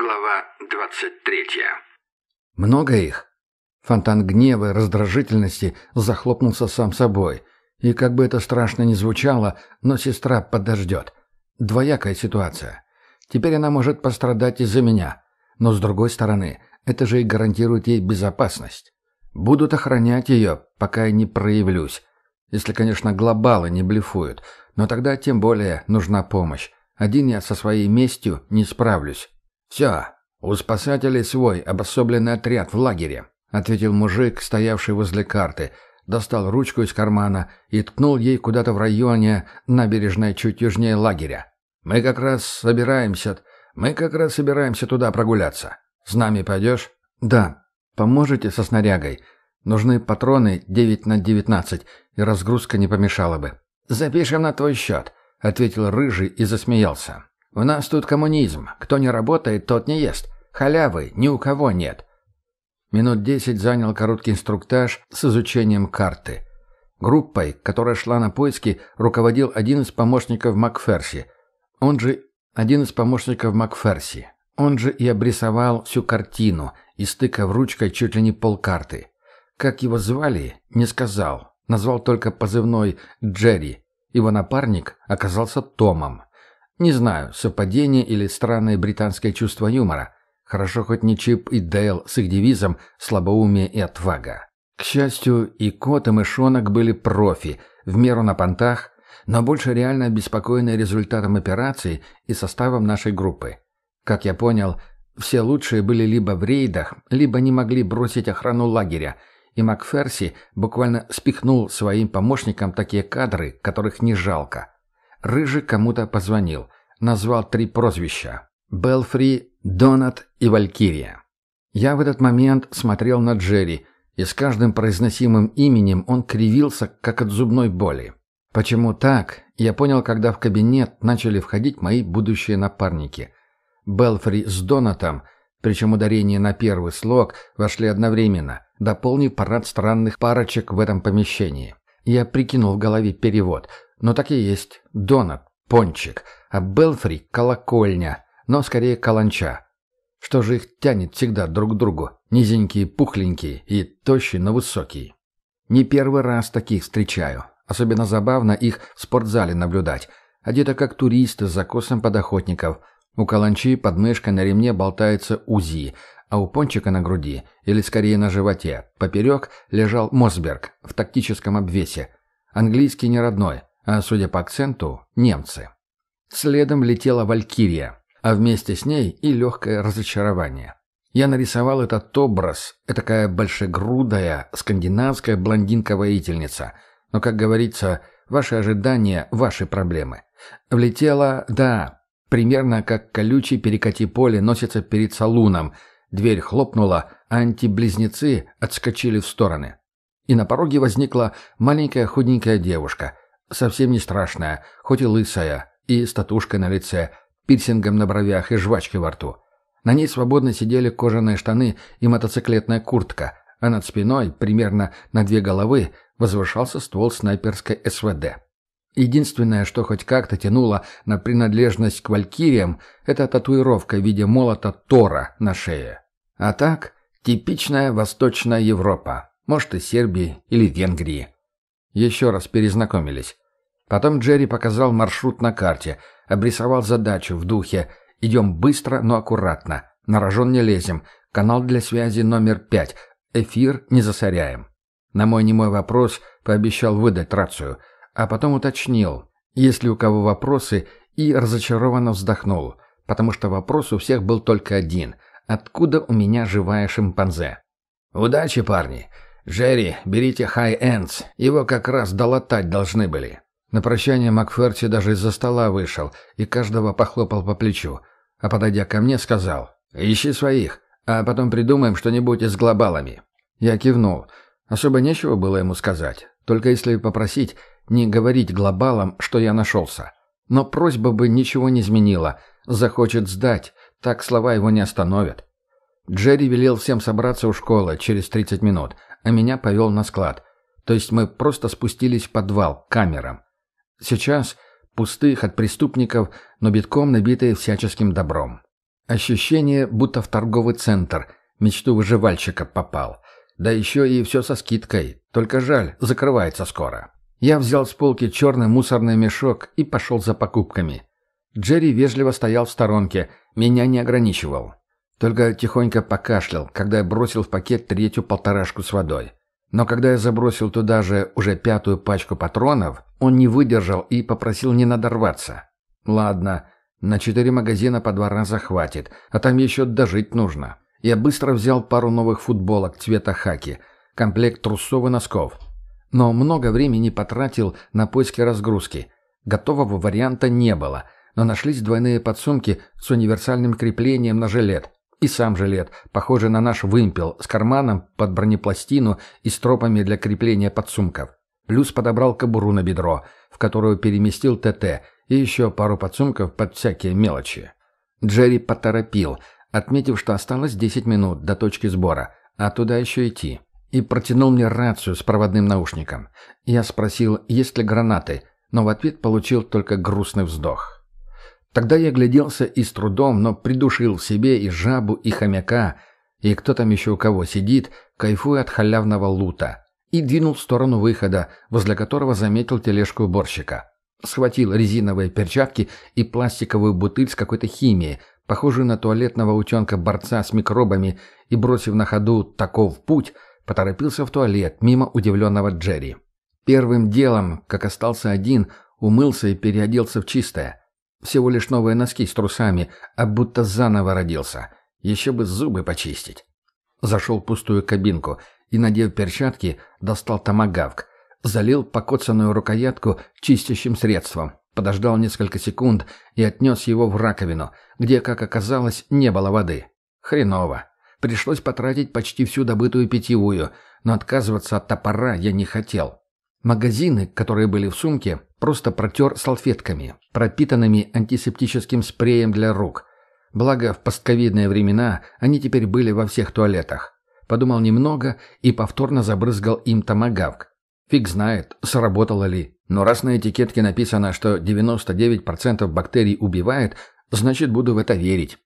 Глава 23 Много их? Фонтан гнева и раздражительности захлопнулся сам собой. И как бы это страшно ни звучало, но сестра подождет. Двоякая ситуация. Теперь она может пострадать из-за меня. Но с другой стороны, это же и гарантирует ей безопасность. Будут охранять ее, пока я не проявлюсь. Если, конечно, глобалы не блефуют. Но тогда тем более нужна помощь. Один я со своей местью не справлюсь. «Все, у спасателей свой обособленный отряд в лагере», — ответил мужик, стоявший возле карты, достал ручку из кармана и ткнул ей куда-то в районе набережной чуть южнее лагеря. «Мы как раз собираемся... Мы как раз собираемся туда прогуляться. С нами пойдешь?» «Да. Поможете со снарягой. Нужны патроны 9 на 19, и разгрузка не помешала бы». «Запишем на твой счет», — ответил Рыжий и засмеялся. У нас тут коммунизм. Кто не работает, тот не ест. Халявы ни у кого нет. Минут десять занял короткий инструктаж с изучением карты. Группой, которая шла на поиски, руководил один из помощников Макферси. Он же один из помощников Макферси. Он же и обрисовал всю картину, истыкав ручкой чуть ли не полкарты. Как его звали, не сказал. Назвал только позывной «Джерри». Его напарник оказался Томом. Не знаю, совпадение или странное британское чувство юмора. Хорошо хоть не Чип и Дейл с их девизом «слабоумие и отвага». К счастью, и кот, и мышонок были профи, в меру на понтах, но больше реально обеспокоены результатом операции и составом нашей группы. Как я понял, все лучшие были либо в рейдах, либо не могли бросить охрану лагеря, и Макферси буквально спихнул своим помощникам такие кадры, которых не жалко. Рыжий кому-то позвонил. Назвал три прозвища. Белфри, Донат и Валькирия. Я в этот момент смотрел на Джерри, и с каждым произносимым именем он кривился, как от зубной боли. Почему так, я понял, когда в кабинет начали входить мои будущие напарники. Белфри с Донатом, причем ударение на первый слог, вошли одновременно, дополнив парад странных парочек в этом помещении. Я прикинул в голове перевод – но так и есть. Донат, пончик, а Белфри — колокольня, но скорее каланча. Что же их тянет всегда друг к другу? Низенькие, пухленькие и тощие, но высокие. Не первый раз таких встречаю. Особенно забавно их в спортзале наблюдать. Одеты как туристы с закосом подохотников. У каланчи под мышкой на ремне болтается УЗИ, а у пончика на груди, или скорее на животе, поперек лежал Мосберг в тактическом обвесе. Английский не родной, а, судя по акценту, немцы. Следом летела Валькирия, а вместе с ней и легкое разочарование. Я нарисовал этот образ, такая большегрудая, скандинавская блондинка-воительница. Но, как говорится, ваши ожидания – ваши проблемы. Влетела, да, примерно как колючий перекати поле носится перед салуном. Дверь хлопнула, а антиблизнецы отскочили в стороны. И на пороге возникла маленькая худенькая девушка – Совсем не страшная, хоть и лысая, и с татушкой на лице, пирсингом на бровях и жвачкой во рту. На ней свободно сидели кожаные штаны и мотоциклетная куртка, а над спиной, примерно на две головы, возвышался ствол снайперской СВД. Единственное, что хоть как-то тянуло на принадлежность к валькириям, это татуировка в виде молота Тора на шее. А так, типичная Восточная Европа, может и Сербии или Венгрии. Еще раз перезнакомились. Потом Джерри показал маршрут на карте, обрисовал задачу в духе «Идем быстро, но аккуратно. На рожон не лезем. Канал для связи номер пять. Эфир не засоряем». На мой немой вопрос пообещал выдать рацию, а потом уточнил, есть ли у кого вопросы, и разочарованно вздохнул, потому что вопрос у всех был только один – откуда у меня живая шимпанзе? «Удачи, парни! Джерри, берите хай-эндс, его как раз долатать должны были». На прощание Макферти даже из-за стола вышел и каждого похлопал по плечу, а подойдя ко мне сказал «Ищи своих, а потом придумаем что-нибудь с глобалами». Я кивнул. Особо нечего было ему сказать, только если попросить не говорить глобалам, что я нашелся. Но просьба бы ничего не изменила. Захочет сдать, так слова его не остановят. Джерри велел всем собраться у школы через 30 минут, а меня повел на склад. То есть мы просто спустились в подвал, к камерам. Сейчас пустых от преступников, но битком набитые всяческим добром. Ощущение, будто в торговый центр, мечту выживальщика попал. Да еще и все со скидкой, только жаль, закрывается скоро. Я взял с полки черный мусорный мешок и пошел за покупками. Джерри вежливо стоял в сторонке, меня не ограничивал. Только тихонько покашлял, когда я бросил в пакет третью полторашку с водой. Но когда я забросил туда же уже пятую пачку патронов, он не выдержал и попросил не надорваться. Ладно, на четыре магазина по два раза хватит, а там еще дожить нужно. Я быстро взял пару новых футболок цвета хаки, комплект трусов и носков. Но много времени потратил на поиски разгрузки. Готового варианта не было, но нашлись двойные подсумки с универсальным креплением на жилет. И сам жилет, похожий на наш вымпел, с карманом под бронепластину и стропами для крепления подсумков. Плюс подобрал кобуру на бедро, в которую переместил ТТ, и еще пару подсумков под всякие мелочи. Джерри поторопил, отметив, что осталось 10 минут до точки сбора, а туда еще идти. И протянул мне рацию с проводным наушником. Я спросил, есть ли гранаты, но в ответ получил только грустный вздох. Тогда я гляделся и с трудом, но придушил в себе и жабу, и хомяка, и кто там еще у кого сидит, кайфуя от халявного лута, и двинул в сторону выхода, возле которого заметил тележку уборщика. Схватил резиновые перчатки и пластиковую бутыль с какой-то химией, похожую на туалетного утенка-борца с микробами, и, бросив на ходу таков путь, поторопился в туалет мимо удивленного Джерри. Первым делом, как остался один, умылся и переоделся в чистое. Всего лишь новые носки с трусами, а будто заново родился. Еще бы зубы почистить. Зашел в пустую кабинку и, надев перчатки, достал томагавк. Залил покоцанную рукоятку чистящим средством. Подождал несколько секунд и отнес его в раковину, где, как оказалось, не было воды. Хреново. Пришлось потратить почти всю добытую питьевую, но отказываться от топора я не хотел. Магазины, которые были в сумке, просто протер салфетками, пропитанными антисептическим спреем для рук. Благо, в постковидные времена они теперь были во всех туалетах. Подумал немного и повторно забрызгал им томагавк. Фиг знает, сработало ли. Но раз на этикетке написано, что 99% бактерий убивает, значит, буду в это верить.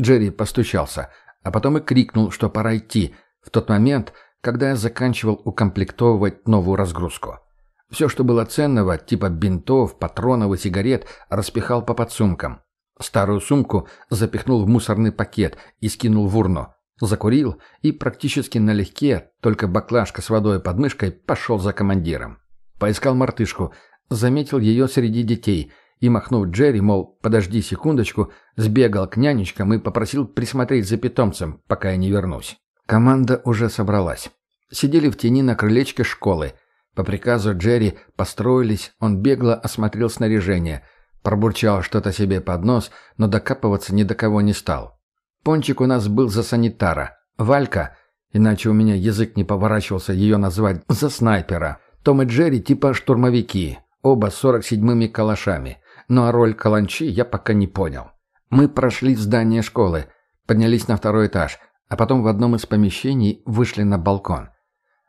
Джерри постучался, а потом и крикнул, что пора идти, в тот момент, когда я заканчивал укомплектовывать новую разгрузку. Все, что было ценного, типа бинтов, патронов и сигарет, распихал по подсумкам. Старую сумку запихнул в мусорный пакет и скинул в урну. Закурил и практически налегке, только баклажка с водой под мышкой, пошел за командиром. Поискал мартышку, заметил ее среди детей и, махнув Джерри, мол, подожди секундочку, сбегал к нянечкам и попросил присмотреть за питомцем, пока я не вернусь. Команда уже собралась. Сидели в тени на крылечке школы – по приказу Джерри построились, он бегло осмотрел снаряжение, пробурчал что-то себе под нос, но докапываться ни до кого не стал. Пончик у нас был за санитара. Валька, иначе у меня язык не поворачивался ее назвать, за снайпера. Том и Джерри типа штурмовики, оба с 47-ми калашами. Ну а роль каланчи я пока не понял. Мы прошли в здание школы, поднялись на второй этаж, а потом в одном из помещений вышли на балкон.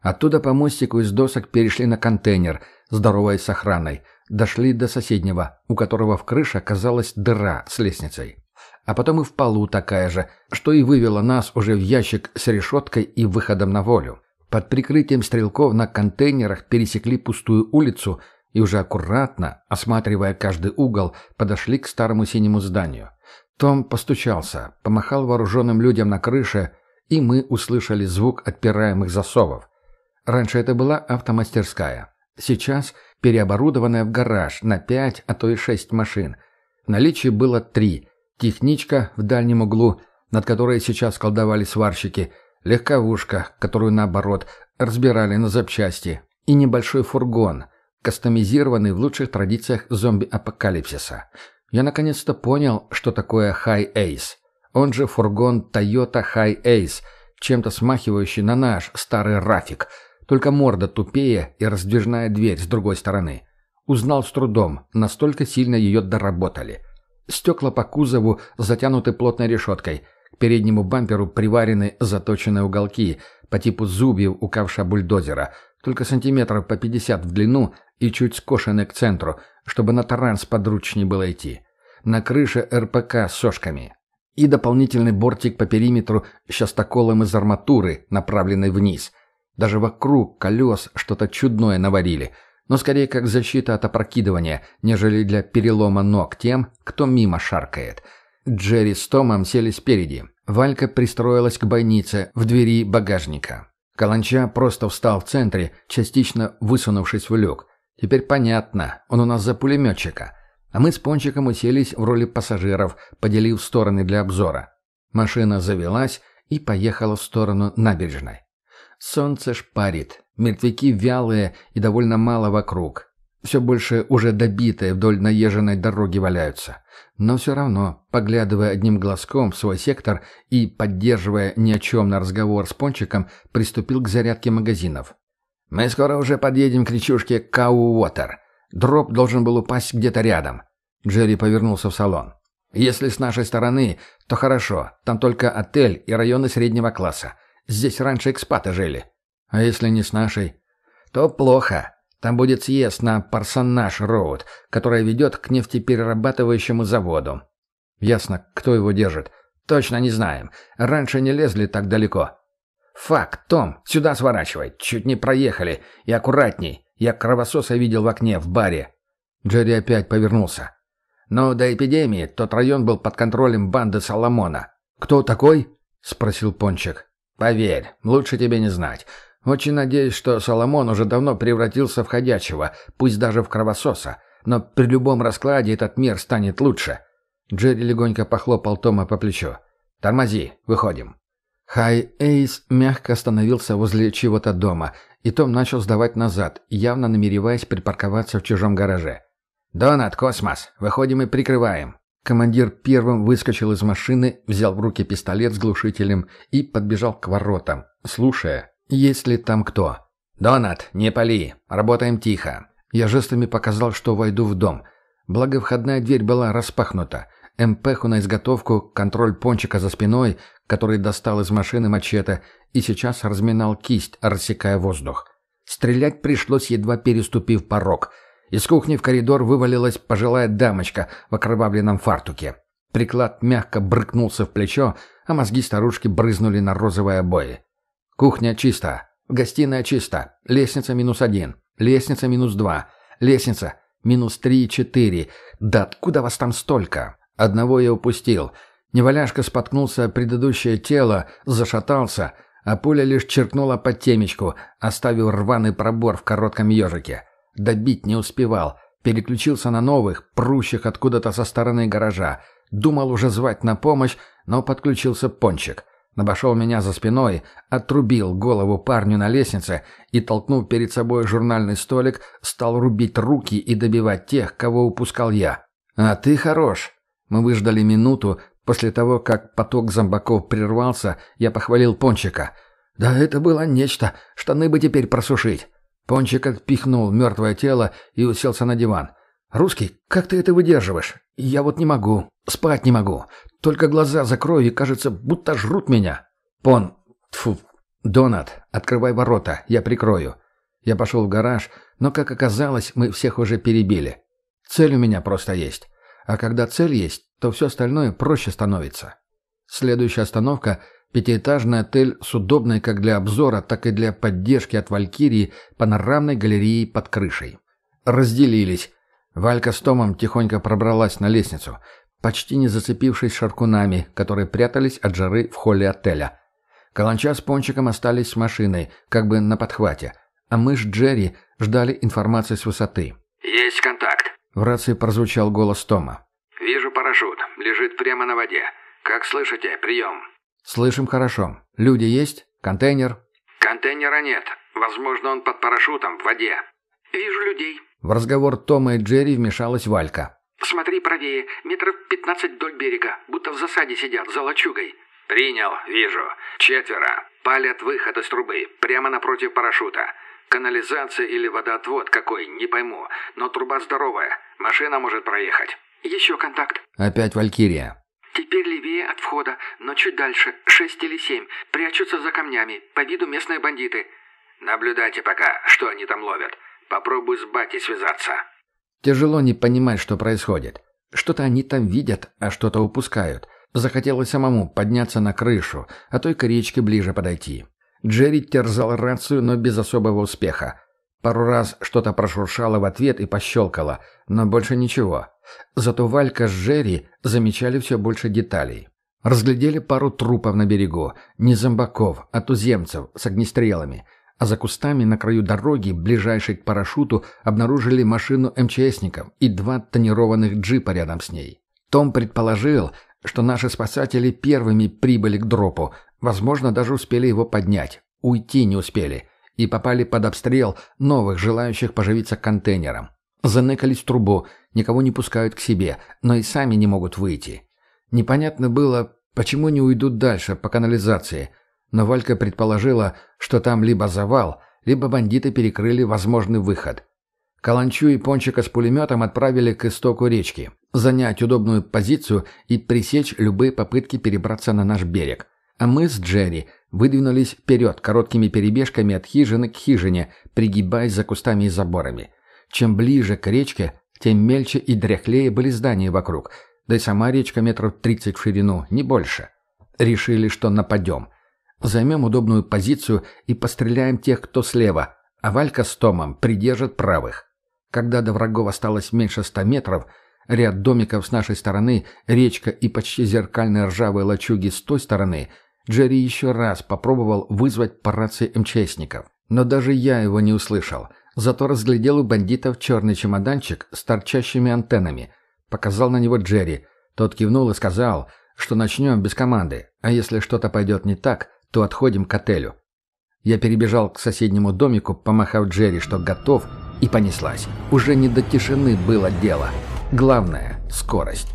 Оттуда по мостику из досок перешли на контейнер, здороваясь с охраной. Дошли до соседнего, у которого в крыше оказалась дыра с лестницей. А потом и в полу такая же, что и вывело нас уже в ящик с решеткой и выходом на волю. Под прикрытием стрелков на контейнерах пересекли пустую улицу и уже аккуратно, осматривая каждый угол, подошли к старому синему зданию. Том постучался, помахал вооруженным людям на крыше, и мы услышали звук отпираемых засовов. Раньше это была автомастерская. Сейчас переоборудованная в гараж на пять, а то и шесть машин. В наличии было три. Техничка в дальнем углу, над которой сейчас колдовали сварщики, легковушка, которую, наоборот, разбирали на запчасти, и небольшой фургон, кастомизированный в лучших традициях зомби-апокалипсиса. Я наконец-то понял, что такое High Ace. Он же фургон Toyota High Ace, чем-то смахивающий на наш старый Рафик – только морда тупее и раздвижная дверь с другой стороны. Узнал с трудом, настолько сильно ее доработали. Стекла по кузову затянуты плотной решеткой. К переднему бамперу приварены заточенные уголки по типу зубьев у ковша бульдозера, только сантиметров по 50 в длину и чуть скошены к центру, чтобы на таран подручнее было идти. На крыше РПК с сошками. и дополнительный бортик по периметру с частоколом из арматуры, направленной вниз. Даже вокруг колес что-то чудное наварили, но скорее как защита от опрокидывания, нежели для перелома ног тем, кто мимо шаркает. Джерри с Томом сели спереди. Валька пристроилась к бойнице в двери багажника. Каланча просто встал в центре, частично высунувшись в люк. Теперь понятно, он у нас за пулеметчика. А мы с Пончиком уселись в роли пассажиров, поделив стороны для обзора. Машина завелась и поехала в сторону набережной. Солнце шпарит, мертвяки вялые и довольно мало вокруг. Все больше уже добитые вдоль наезженной дороги валяются. Но все равно, поглядывая одним глазком в свой сектор и поддерживая ни о чем на разговор с Пончиком, приступил к зарядке магазинов. «Мы скоро уже подъедем к речушке Кау-Уотер. Дроп должен был упасть где-то рядом». Джерри повернулся в салон. «Если с нашей стороны, то хорошо. Там только отель и районы среднего класса. Здесь раньше экспаты жили. А если не с нашей, то плохо. Там будет съезд на Парсонаж-Роуд, которая ведет к нефтеперерабатывающему заводу. Ясно, кто его держит. Точно не знаем. Раньше не лезли так далеко. Факт, Том, сюда сворачивай. Чуть не проехали. И аккуратней. Я кровососа видел в окне в баре. Джерри опять повернулся. Но до эпидемии тот район был под контролем банды Соломона. «Кто такой?» — спросил Пончик. «Поверь, лучше тебе не знать. Очень надеюсь, что Соломон уже давно превратился в ходячего, пусть даже в кровососа. Но при любом раскладе этот мир станет лучше». Джерри легонько похлопал Тома по плечу. «Тормози, выходим». Хай Эйс мягко остановился возле чего-то дома, и Том начал сдавать назад, явно намереваясь припарковаться в чужом гараже. «Донат, Космос, выходим и прикрываем». Командир первым выскочил из машины, взял в руки пистолет с глушителем и подбежал к воротам, слушая, есть ли там кто? «Донат, не пали. Работаем тихо». Я жестами показал, что войду в дом. Благо, входная дверь была распахнута. МПХу на изготовку, контроль пончика за спиной, который достал из машины мачете, и сейчас разминал кисть, рассекая воздух. Стрелять пришлось, едва переступив порог. Из кухни в коридор вывалилась пожилая дамочка в окровавленном фартуке. Приклад мягко брыкнулся в плечо, а мозги старушки брызнули на розовые обои. Кухня чиста. Гостиная чиста. Лестница минус один. Лестница минус два. Лестница минус три и четыре. Да откуда вас там столько? Одного я упустил. Неваляшка споткнулся предыдущее тело, зашатался, а пуля лишь черкнула под темечку, оставив рваный пробор в коротком ежике. Добить не успевал. Переключился на новых, прущих откуда-то со стороны гаража. Думал уже звать на помощь, но подключился пончик. Обошел меня за спиной, отрубил голову парню на лестнице и, толкнув перед собой журнальный столик, стал рубить руки и добивать тех, кого упускал я. «А ты хорош!» Мы выждали минуту, после того, как поток зомбаков прервался, я похвалил Пончика. «Да это было нечто, штаны бы теперь просушить!» Пончик отпихнул мертвое тело и уселся на диван. «Русский, как ты это выдерживаешь? Я вот не могу. Спать не могу. Только глаза закрою, и кажется, будто жрут меня. Пон... Тфу. Донат, открывай ворота, я прикрою. Я пошел в гараж, но, как оказалось, мы всех уже перебили. Цель у меня просто есть. А когда цель есть, то все остальное проще становится. Следующая остановка – пятиэтажный отель с удобной как для обзора, так и для поддержки от Валькирии панорамной галереей под крышей. Разделились. Валька с Томом тихонько пробралась на лестницу – почти не зацепившись шаркунами, которые прятались от жары в холле отеля. Каланча с Пончиком остались с машиной, как бы на подхвате, а мы с Джерри ждали информации с высоты. «Есть контакт», — в рации прозвучал голос Тома. «Вижу парашют. Лежит прямо на воде. Как слышите? Прием». «Слышим хорошо. Люди есть? Контейнер?» «Контейнера нет. Возможно, он под парашютом, в воде». «Вижу людей». В разговор Тома и Джерри вмешалась Валька. «Смотри правее, метров пятнадцать вдоль берега, будто в засаде сидят, за лачугой». «Принял, вижу. Четверо. Палят выход из трубы, прямо напротив парашюта. Канализация или водоотвод какой, не пойму, но труба здоровая, машина может проехать». «Еще контакт». Опять Валькирия. «Теперь левее от входа, но чуть дальше, шесть или семь. Прячутся за камнями, по виду местные бандиты». «Наблюдайте пока, что они там ловят. Попробуй с Бати связаться». Тяжело не понимать, что происходит. Что-то они там видят, а что-то упускают. Захотелось самому подняться на крышу, а то и к речке ближе подойти. Джерри терзал рацию, но без особого успеха. Пару раз что-то прошуршало в ответ и пощелкало, но больше ничего. Зато Валька с Джерри замечали все больше деталей. Разглядели пару трупов на берегу, не зомбаков, а туземцев с огнестрелами. А за кустами на краю дороги, ближайшей к парашюту, обнаружили машину МЧСников и два тонированных джипа рядом с ней. Том предположил, что наши спасатели первыми прибыли к дропу, возможно, даже успели его поднять. Уйти не успели. И попали под обстрел новых, желающих поживиться контейнером. Заныкались в трубу, никого не пускают к себе, но и сами не могут выйти. Непонятно было, почему не уйдут дальше по канализации, но Валька предположила, что там либо завал, либо бандиты перекрыли возможный выход. Каланчу и Пончика с пулеметом отправили к истоку речки, занять удобную позицию и пресечь любые попытки перебраться на наш берег. А мы с Джерри выдвинулись вперед короткими перебежками от хижины к хижине, пригибаясь за кустами и заборами. Чем ближе к речке, тем мельче и дряхлее были здания вокруг – да и сама речка метров тридцать в ширину, не больше. Решили, что нападем. Займем удобную позицию и постреляем тех, кто слева, а Валька с Томом придержат правых. Когда до врагов осталось меньше ста метров, ряд домиков с нашей стороны, речка и почти зеркальные ржавые лачуги с той стороны, Джерри еще раз попробовал вызвать по рации МЧСников. Но даже я его не услышал. Зато разглядел у бандитов черный чемоданчик с торчащими антеннами – Показал на него Джерри. Тот кивнул и сказал, что начнем без команды, а если что-то пойдет не так, то отходим к отелю. Я перебежал к соседнему домику, помахав Джерри, что готов, и понеслась. Уже не до тишины было дело. Главное — скорость.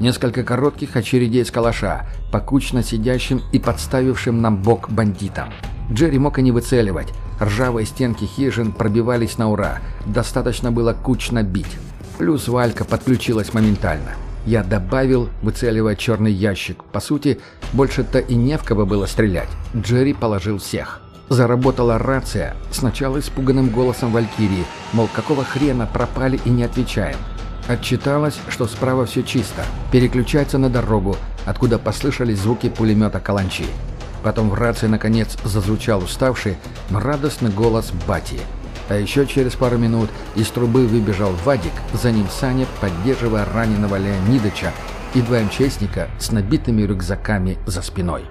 Несколько коротких очередей с калаша, покучно сидящим и подставившим нам бок бандитам. Джерри мог и не выцеливать. Ржавые стенки хижин пробивались на ура. Достаточно было кучно бить. Плюс Валька подключилась моментально. Я добавил, выцеливая черный ящик. По сути, больше-то и не в кого было стрелять. Джерри положил всех. Заработала рация, сначала испуганным голосом Валькирии, мол, какого хрена пропали и не отвечаем. Отчиталась, что справа все чисто. Переключается на дорогу, откуда послышались звуки пулемета «Каланчи». Потом в рации, наконец, зазвучал уставший, но радостный голос Бати. А еще через пару минут из трубы выбежал Вадик, за ним Саня, поддерживая раненого Леонидыча, и два МЧСника с набитыми рюкзаками за спиной.